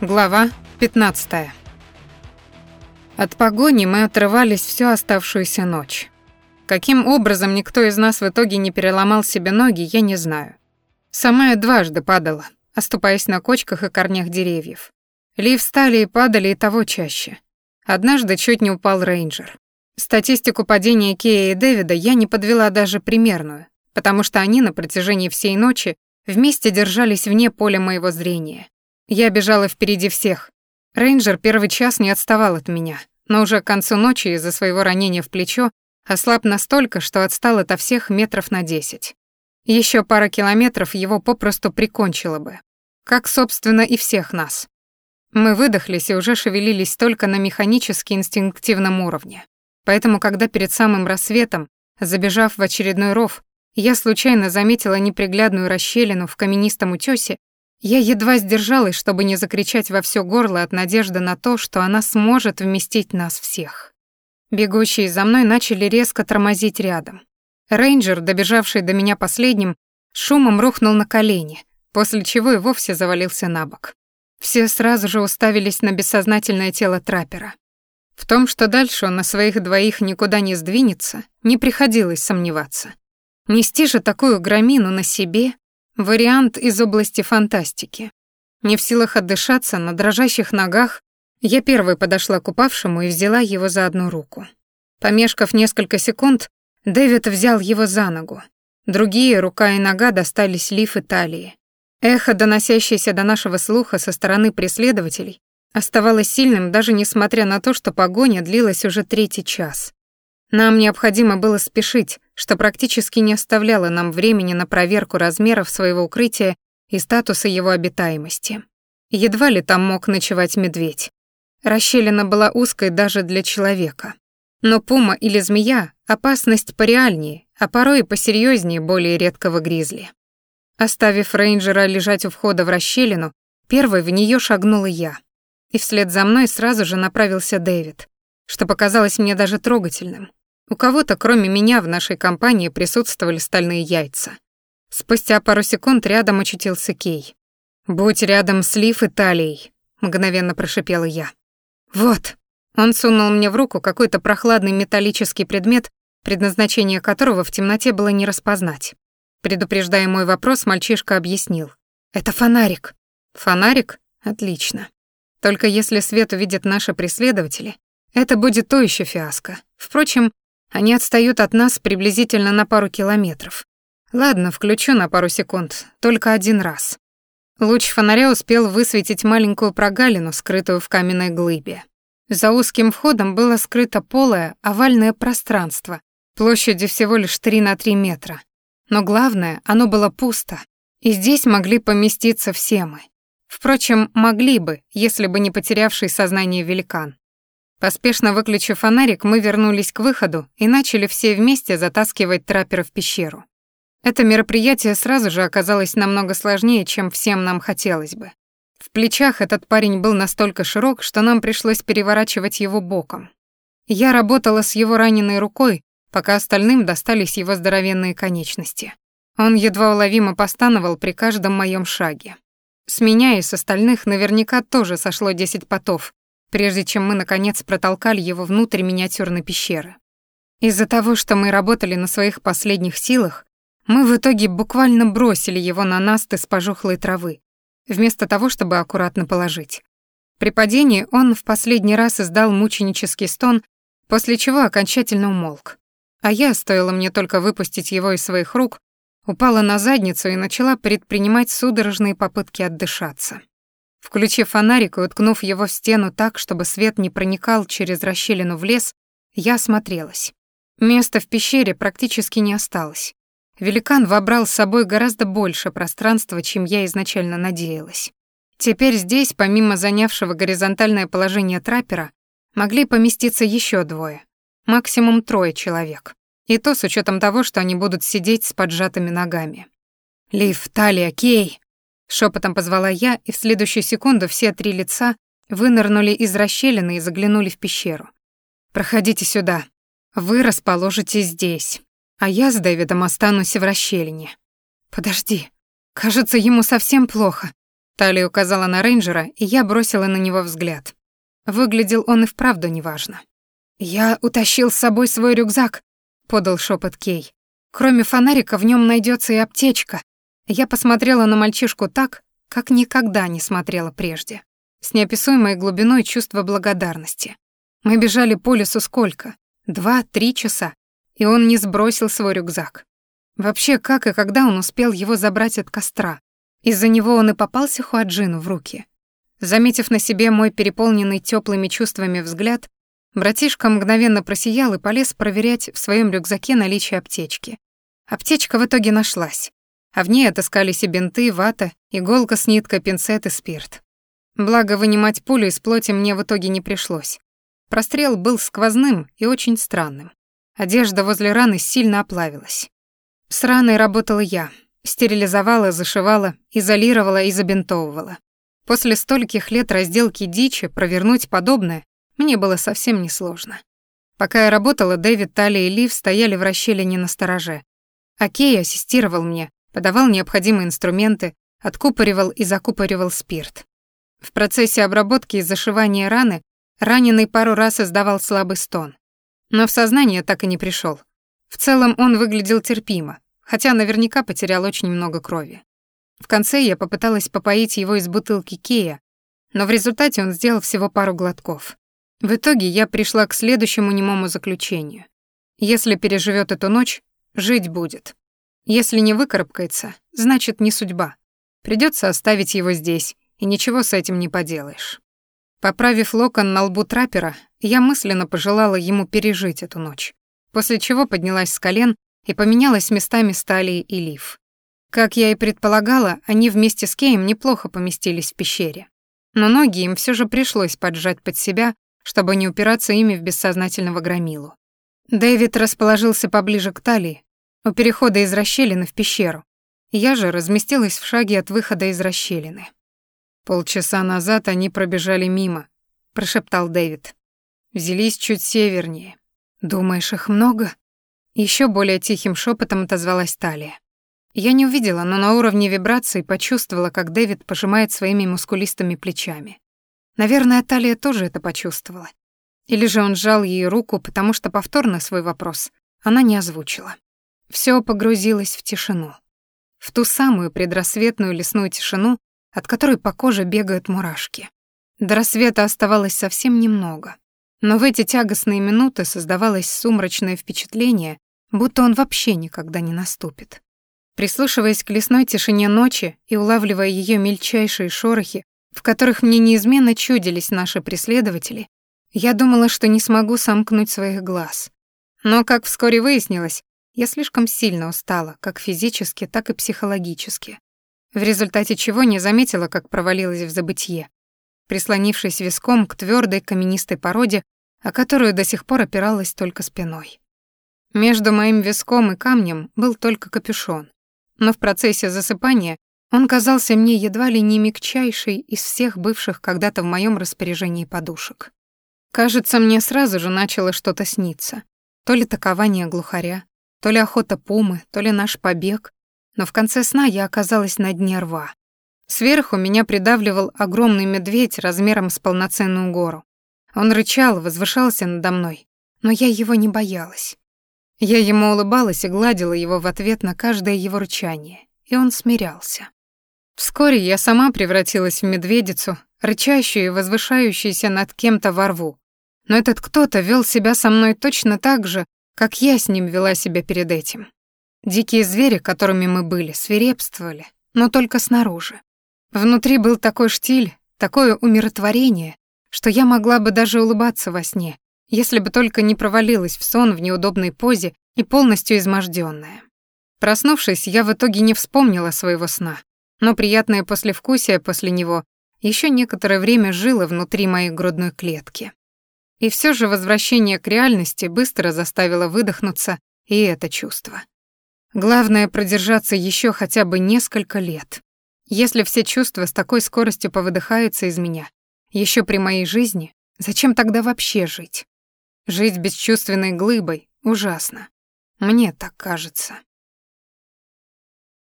Глава 15. От погони мы отрывались всю оставшуюся ночь. Каким образом никто из нас в итоге не переломал себе ноги, я не знаю. Сама я дважды падала, оступаясь на кочках и корнях деревьев. Ли встали и падали и того чаще. Однажды чуть не упал рейнджер. Статистику падения Кея и Дэвида я не подвела даже примерную, потому что они на протяжении всей ночи вместе держались вне поля моего зрения. Я бежала впереди всех. Рейнджер первый час не отставал от меня, но уже к концу ночи из-за своего ранения в плечо ослаб настолько, что отстал ото всех метров на десять. Еще пара километров его попросту прикончило бы. Как, собственно, и всех нас. Мы выдохлись и уже шевелились только на механически инстинктивном уровне. Поэтому, когда перед самым рассветом, забежав в очередной ров, я случайно заметила неприглядную расщелину в каменистом утёсе, я едва сдержалась, чтобы не закричать во всё горло от надежды на то, что она сможет вместить нас всех. Бегущие за мной начали резко тормозить рядом. Рейнджер, добежавший до меня последним, шумом рухнул на колени, после чего и вовсе завалился на бок. Все сразу же уставились на бессознательное тело траппера. В том, что дальше он на своих двоих никуда не сдвинется, не приходилось сомневаться. Нести же такую громину на себе Вариант из области фантастики. Не в силах отдышаться, на дрожащих ногах, я первой подошла к упавшему и взяла его за одну руку. Помешков несколько секунд, Дэвид взял его за ногу. Другие, рука и нога, достались лиф и талии. Эхо, доносящееся до нашего слуха со стороны преследователей, оставалось сильным даже несмотря на то, что погоня длилась уже третий час. Нам необходимо было спешить, что практически не оставляло нам времени на проверку размеров своего укрытия и статуса его обитаемости. Едва ли там мог ночевать медведь. Расщелина была узкой даже для человека. Но пума или змея — опасность пореальнее, а порой и посерьезнее более редкого гризли. Оставив рейнджера лежать у входа в расщелину, первой в нее шагнула я. И вслед за мной сразу же направился Дэвид, что показалось мне даже трогательным. У кого-то, кроме меня, в нашей компании присутствовали стальные яйца. Спустя пару секунд рядом очутился Кей. «Будь рядом с Лив и Талией», — мгновенно прошипела я. «Вот». Он сунул мне в руку какой-то прохладный металлический предмет, предназначение которого в темноте было не распознать. Предупреждая мой вопрос, мальчишка объяснил. «Это фонарик». «Фонарик? Отлично. Только если свет увидят наши преследователи, это будет то еще фиаско. Впрочем, они отстают от нас приблизительно на пару километров. Ладно, включу на пару секунд, только один раз. Луч фонаря успел высветить маленькую прогалину, скрытую в каменной глыбе. За узким входом было скрыто полое овальное пространство, площадью всего лишь 3 на 3 метра. Но главное, оно было пусто, и здесь могли поместиться все мы. Впрочем, могли бы, если бы не потерявший сознание великан. Поспешно выключив фонарик, мы вернулись к выходу и начали все вместе затаскивать траппера в пещеру. Это мероприятие сразу же оказалось намного сложнее, чем всем нам хотелось бы. В плечах этот парень был настолько широк, что нам пришлось переворачивать его боком. Я работала с его раненой рукой, пока остальным достались его здоровенные конечности. Он едва уловимо постановал при каждом моем шаге. С меня и с остальных наверняка тоже сошло десять потов, прежде чем мы, наконец, протолкали его внутрь миниатюрной пещеры. Из-за того, что мы работали на своих последних силах, мы в итоге буквально бросили его на наст из пожухлой травы, вместо того, чтобы аккуратно положить. При падении он в последний раз издал мученический стон, после чего окончательно умолк. А я, стоило мне только выпустить его из своих рук, упала на задницу и начала предпринимать судорожные попытки отдышаться. Включив фонарик и уткнув его в стену так, чтобы свет не проникал через расщелину в лес, я осмотрелась. Места в пещере практически не осталось. Великан вобрал с собой гораздо больше пространства, чем я изначально надеялась. Теперь здесь, помимо занявшего горизонтальное положение траппера, могли поместиться еще двое, максимум трое человек. И то с учетом того, что они будут сидеть с поджатыми ногами. «Лив, Талия, Кей!» Шепотом позвала я, и в следующую секунду все три лица вынырнули из расщелины и заглянули в пещеру. «Проходите сюда. Вы расположитесь здесь, а я с Дэвидом останусь в расщелине». «Подожди. Кажется, ему совсем плохо. Талия указала на рейнджера, и я бросила на него взгляд. Выглядел он и вправду неважно. «Я утащил с собой свой рюкзак», — подал шепот Кей. «Кроме фонарика в нем найдется и аптечка». Я посмотрела на мальчишку так, как никогда не смотрела прежде. С неописуемой глубиной чувства благодарности. Мы бежали по лесу сколько? Два-три часа. И он не сбросил свой рюкзак. Вообще, как и когда он успел его забрать от костра? Из-за него он и попался Хуаджину в руки. Заметив на себе мой переполненный теплыми чувствами взгляд, братишка мгновенно просиял и полез проверять в своем рюкзаке наличие аптечки. Аптечка в итоге нашлась, а в ней отыскались и бинты, вата, иголка с ниткой, пинцет и спирт. Благо, вынимать пулю из плоти мне в итоге не пришлось. Прострел был сквозным и очень странным. Одежда возле раны сильно оплавилась. С раной работала я. Стерилизовала, зашивала, изолировала и забинтовывала. После стольких лет разделки дичи провернуть подобное мне было совсем несложно. Пока я работала, Дэвид, Талия и Лив стояли в расщелине на стороже. А Кей ассистировал мне, подавал необходимые инструменты, откупоривал и закупоривал спирт. В процессе обработки и зашивания раны раненый пару раз издавал слабый стон. Но в сознание так и не пришел. В целом он выглядел терпимо, хотя наверняка потерял очень много крови. В конце я попыталась попоить его из бутылки Кея, но в результате он сделал всего пару глотков. В итоге я пришла к следующему немому заключению. Если переживет эту ночь, жить будет. Если не выкарабкается, значит, не судьба. Придется оставить его здесь, и ничего с этим не поделаешь. Поправив локон на лбу траппера, я мысленно пожелала ему пережить эту ночь, после чего поднялась с колен и поменялась местами с Талией и Лив. Как я и предполагала, они вместе с Кеем неплохо поместились в пещере. Но ноги им все же пришлось поджать под себя, чтобы не упираться ими в бессознательного громилу. Дэвид расположился поближе к талии, у перехода из расщелины в пещеру. Я же разместилась в шаге от выхода из расщелины. «Полчаса назад они пробежали мимо», — прошептал Дэвид. «Взялись чуть севернее. Думаешь, их много?» Еще более тихим шепотом отозвалась Талия. Я не увидела, но на уровне вибраций почувствовала, как Дэвид пожимает своими мускулистыми плечами. Наверное, Талия тоже это почувствовала. Или же он сжал ей руку, потому что повторно свой вопрос она не озвучила. Все погрузилось в тишину. В ту самую предрассветную лесную тишину, от которой по коже бегают мурашки. До рассвета оставалось совсем немного. Но в эти тягостные минуты создавалось сумрачное впечатление, будто он вообще никогда не наступит. Прислушиваясь к лесной тишине ночи и улавливая ее мельчайшие шорохи, в которых мне неизменно чудились наши преследователи, я думала, что не смогу сомкнуть своих глаз. Но, как вскоре выяснилось, я слишком сильно устала, как физически, так и психологически. В результате чего не заметила, как провалилась в забытье, прислонившись виском к твердой каменистой породе, о которую до сих пор опиралась только спиной. Между моим виском и камнем был только капюшон, но в процессе засыпания он казался мне едва ли не мягчайшей из всех бывших когда-то в моем распоряжении подушек. Кажется, мне сразу же начало что-то сниться. То ли такование глухаря, то ли охота пумы, то ли наш побег. Но в конце сна я оказалась на дне рва. Сверху меня придавливал огромный медведь размером с полноценную гору. Он рычал, возвышался надо мной, но я его не боялась. Я ему улыбалась и гладила его в ответ на каждое его рычание, и он смирялся. Вскоре я сама превратилась в медведицу, рычащую и возвышающуюся над кем-то во рву. Но этот кто-то вел себя со мной точно так же, как я с ним вела себя перед этим. Дикие звери, которыми мы были, свирепствовали, но только снаружи. Внутри был такой штиль, такое умиротворение, что я могла бы даже улыбаться во сне, если бы только не провалилась в сон в неудобной позе и полностью измождённая. Проснувшись, я в итоге не вспомнила своего сна, но приятное послевкусие после него еще некоторое время жило внутри моей грудной клетки. И все же возвращение к реальности быстро заставило выдохнуться и это чувство. Главное продержаться еще хотя бы несколько лет. Если все чувства с такой скоростью повыдыхаются из меня, еще при моей жизни, зачем тогда вообще жить? Жить бесчувственной глыбой ужасно. Мне так кажется.